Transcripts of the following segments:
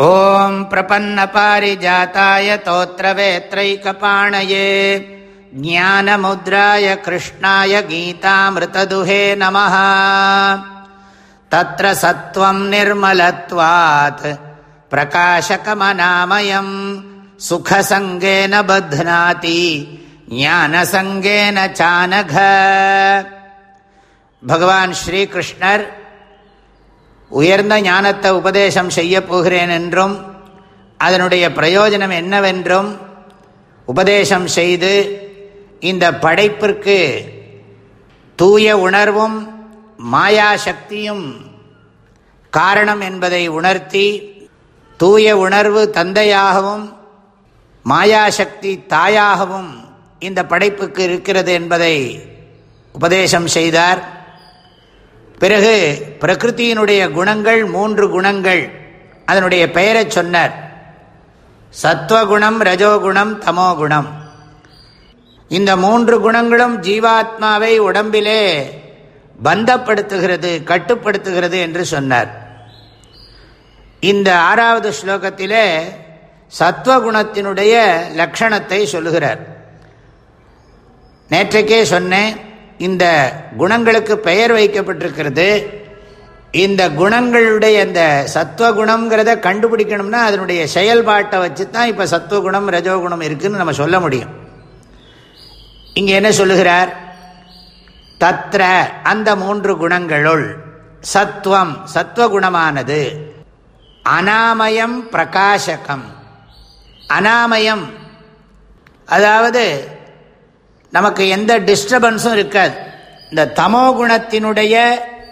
ॐ प्रपन्नपारिजाताय तोत्रवेत्रैकपाणये। ज्ञानमुद्राय कृष्णाय गीतामृतदुहे नमः। तत्र सत्त्वम् निर्मलत्वात् प्रकाशकमनामयम्। सुखसङ्गेन बध्नाति, ज्ञानसङ्गेन चानघ। भगवान् श्रीकृष्णर् உயர்ந்த ஞானத்தை உபதேசம் செய்ய போகிறேன் என்றும் அதனுடைய பிரயோஜனம் என்னவென்றும் உபதேசம் செய்து இந்த படைப்பிற்கு தூய உணர்வும் மாயாசக்தியும் காரணம் என்பதை உணர்த்தி தூய உணர்வு தந்தையாகவும் மாயாசக்தி தாயாகவும் இந்த படைப்புக்கு இருக்கிறது என்பதை உபதேசம் செய்தார். பிறகு பிரகிருத்தியினுடைய குணங்கள் மூன்று குணங்கள். அதனுடைய பெயரை சொன்னார். சத்வகுணம் ரஜோகுணம் தமோகுணம். இந்த மூன்று குணங்களும் ஜீவாத்மாவை உடம்பிலே பந்தப்படுத்துகிறது கட்டுப்படுத்துகிறது என்று சொன்னார். இந்த ஆறாவது ஸ்லோகத்திலே சத்வகுணத்தினுடைய லட்சணத்தை சொல்லுகிறார். நேற்றைக்கே சொன்னேன் இந்த குணங்களுக்கு பெயர் வைக்கப்பட்டிருக்கிறது. இந்த குணங்களுடைய இந்த சத்துவகுணங்கிறத கண்டுபிடிக்கணும்னா அதனுடைய செயல்பாட்டை வச்சு தான் இப்போ சத்துவகுணம் ரஜோகுணம் இருக்குதுன்னு நம்ம சொல்ல முடியும். இங்கே என்ன சொல்லுகிறார்? தத்ர அந்த மூன்று குணங்களுள் சத்துவம் சத்துவகுணமானது அனாமயம் பிரகாசகம். அனாமயம் அதாவது நமக்கு எந்த டிஸ்டர்பன்ஸும் இருக்காது. இந்த தமோ குணத்தினுடைய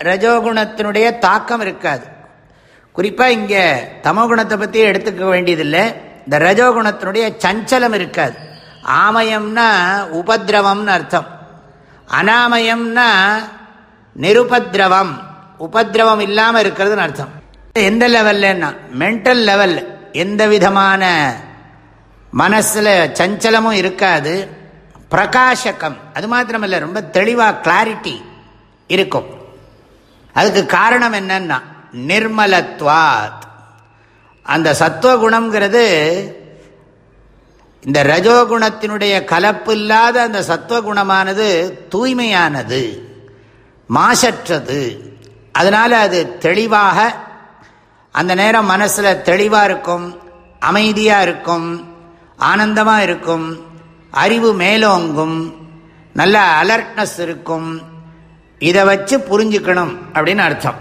ரஜோகுணத்தினுடைய தாக்கம் இருக்காது. குறிப்பாக இங்கே தமோ குணத்தை பற்றி எடுத்துக்க வேண்டியதில்லை. இந்த ரஜோகுணத்தினுடைய சஞ்சலம் இருக்காது. ஆமயம்னா உபதிரவம்னு அர்த்தம். அனாமயம்னா நிருபதிரவம். உபதிரவம் இல்லாமல் இருக்கிறதுன்னு அர்த்தம். எந்த லெவல்லன்னா மென்டல் லெவலில் எந்த விதமான மனசில் சஞ்சலமும் இருக்காது. பிரகாசகம் அது மாத்திரமல்ல ரொம்ப தெளிவாக கிளாரிட்டி இருக்கும். அதுக்கு காரணம் என்னன்னா நிர்மலத்வாத். அந்த சத்துவகுணம்ங்கிறது இந்த ரஜோகுணத்தினுடைய கலப்பு இல்லாத அந்த சத்துவகுணமானது தூய்மையானது மாசற்றது. அதனால் அது தெளிவாக அந்த நேரம் மனசில் தெளிவாக இருக்கும் அமைதியாக இருக்கும் ஆனந்தமாக இருக்கும் அறிவு மேலோங்கும் நல்ல அலர்ட்னஸ் இருக்கும். இதை வச்சு புரிஞ்சுக்கணும் அப்படின்னு அர்த்தம்.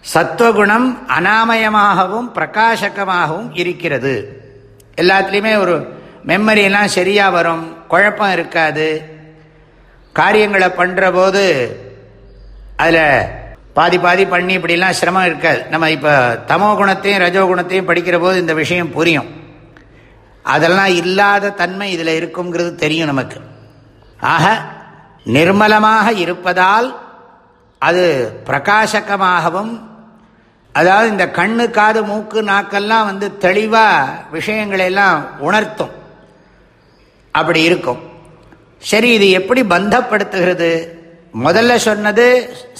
சத்துவகுணம் அனாமயமாகவும் பிரகாசகமாகவும் இருக்கிறது. எல்லாத்துலேயுமே ஒரு மெமரியெல்லாம் சரியாக வரும். குழப்பம் இருக்காது. காரியங்களை பண்ணுற போது அதில் பாதி பாதி பண்ணி இப்படிலாம் சிரமம் இருக்காது. நம்ம இப்போ தமோ குணத்தையும் ரஜோ குணத்தையும் படிக்கிற போது இந்த விஷயம் புரியும். அதெல்லாம் இல்லாத தன்மை இதில் இருக்குங்கிறது தெரியும் நமக்கு. ஆக நிர்மலமாக இருப்பதால் அது பிரகாசகமாகவும் அதாவது இந்த கண்ணு காது மூக்கு நாக்கெல்லாம் வந்து தெளிவாக விஷயங்களையெல்லாம் உணர்த்தும். அப்படி இருக்கும். சரி இது எப்படி பந்தப்படுத்துகிறது? முதல்ல சொன்னது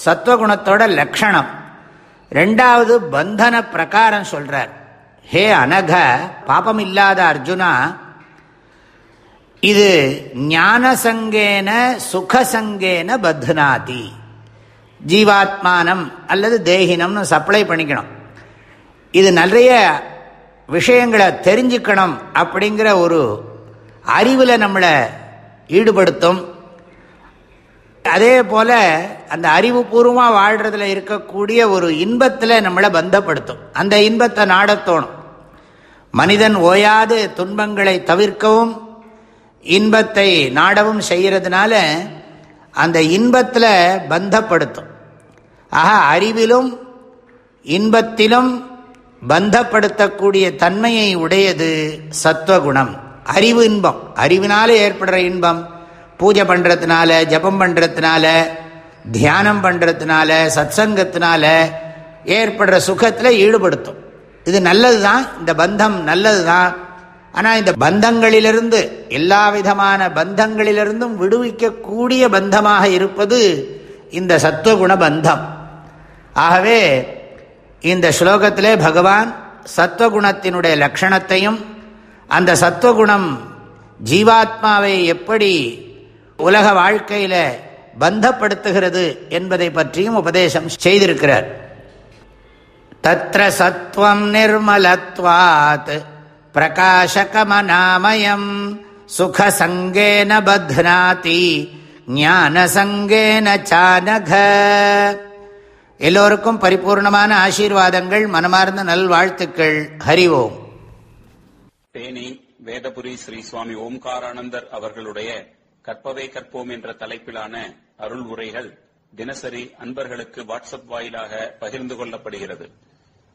சத்வகுணத்தோட லட்சணம். ரெண்டாவது பந்தன பிரகாரம் சொல்கிறார் ஹே அனக பாபம் இல்லாத அர்ஜுனா இது ஞானசங்கேன சுகசங்கேன பத்னாதி. ஜீவாத்மானம் அல்லது தேகினம்னு சப்ளை பண்ணிக்கணும். இது நிறைய விஷயங்களை தெரிஞ்சுக்கணும் அப்படிங்கிற ஒரு அறிவில் நம்மளை ஈடுபடுத்தும். அதே போல் அந்த அறிவுபூர்வமாக வாழ்கிறதுல இருக்கக்கூடிய ஒரு இன்பத்தில் நம்மளை பந்தப்படுத்தும். அந்த இன்பத்தை நாடத்தோணும் மனிதன் ஓயாது துன்பங்களை தவிர்க்கவும் இன்பத்தை நாடவும் செய்கிறதுனால அந்த இன்பத்தில் பந்தப்படுத்தும். ஆக அறிவிலும் இன்பத்திலும் பந்தப்படுத்தக்கூடிய தன்மையை உடையது சத்வகுணம். அறிவு இன்பம். அறிவினால ஏற்படுற இன்பம். பூஜை பண்ணுறதுனால ஜபம் பண்ணுறதுனால தியானம் பண்ணுறதுனால சத்சங்கத்தினால ஏற்படுற சுகத்தில் ஈடுபடுத்தும். இது நல்லது தான் இந்த பந்தம் நல்லது தான் ஆனால் இந்த பந்தங்களிலிருந்து எல்லா விதமான பந்தங்களிலிருந்தும் விடுவிக்கக்கூடிய பந்தமாக இருப்பது இந்த சத்துவகுண பந்தம். ஆகவே இந்த ஸ்லோகத்திலே பகவான் சத்வகுணத்தினுடைய லட்சணத்தையும் அந்த சத்வகுணம் ஜீவாத்மாவை எப்படி உலக வாழ்க்கையில் பந்தப்படுத்துகிறது என்பதை பற்றியும் உபதேசம் செய்திருக்கிறார். தத்திர சத்வம் நிர்மலத்வாத் பிரகாசகமநாமயம் சுகசங்கேன பத்னாதி ஞானசங்கேன சானக எல்லோருக்கும் பரிபூர்ணமான ஆசீர்வாதங்கள் மனமார்ந்த நல்வாழ்த்துக்கள். ஹரிவோம் தேனி வேதபுரி ஸ்ரீ சுவாமி ஓம்காரானந்தர் அவர்களுடைய கற்பவை கற்போம் என்ற தலைப்பிலான அருள் உரைகள் தினசரி அன்பர்களுக்கு வாட்ஸ்அப் வாயிலாக பகிர்ந்து கொள்ளப்படுகிறது.